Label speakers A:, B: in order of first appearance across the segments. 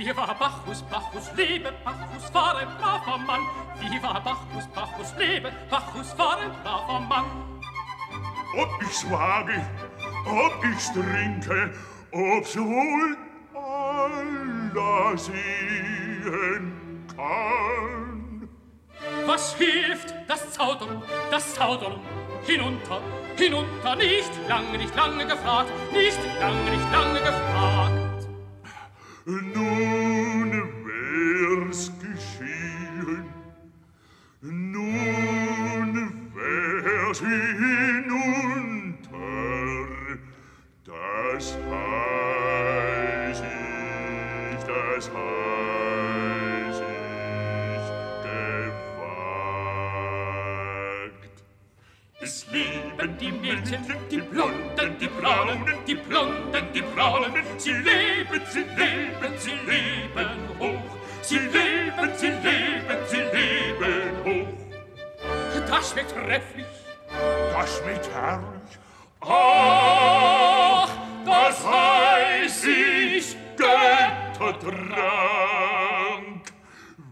A: War Bacchus, Bacchus lebe, Bacchus war ein braver Mann. War Bacchus, Bacchus lebe, Bacchus war ein braver Mann.
B: Ob ich's wage, ob ich's trinke, ob's wohl aller sehen kann.
A: Was hilft das Zaudern, das Zaudern? Hinunter, hinunter, nicht lange, nicht lange gefragt, nicht lange, nicht lange gefragt.
B: Nun wär's hinunter, das heiß ich, das heiß ich gewagt.
A: Es leben die Mädchen, die Blonden, die Braunen, die Blonden, die Braunen. Sie leben, sie leben, sie leben hoch. Sie leben, sie leben, sie leben hoch. Das schmeckt trefflich.
B: das mit Herrlich.
A: Ach, das heiß ich
B: Götterdrank.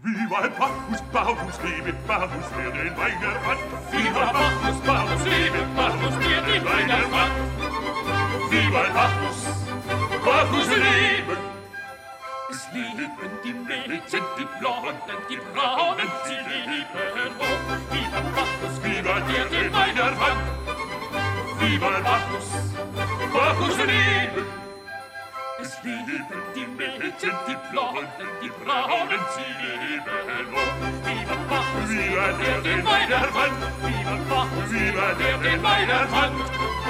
B: Viva el Bacchus, Bacchus, liebe Bacchus, wer den Weigermann.
A: Viva Bacchus, Bacchus, liebe Bacchus, wer den Weigermann.
B: Viva el Bacchus, Bacchus, liebe
A: Es lieben die Mädchen, die Blonden, die Braunen, Viva Bacchus,
B: Bacchus in Ebel.
A: Es lieben die Mädchen, e die Blonden, die Braunen, e sie leben hoch. Viva Bacchus,
B: viva
A: der, den meiner Hand. Viva Bacchus,
B: viva
A: der, den meiner Hand.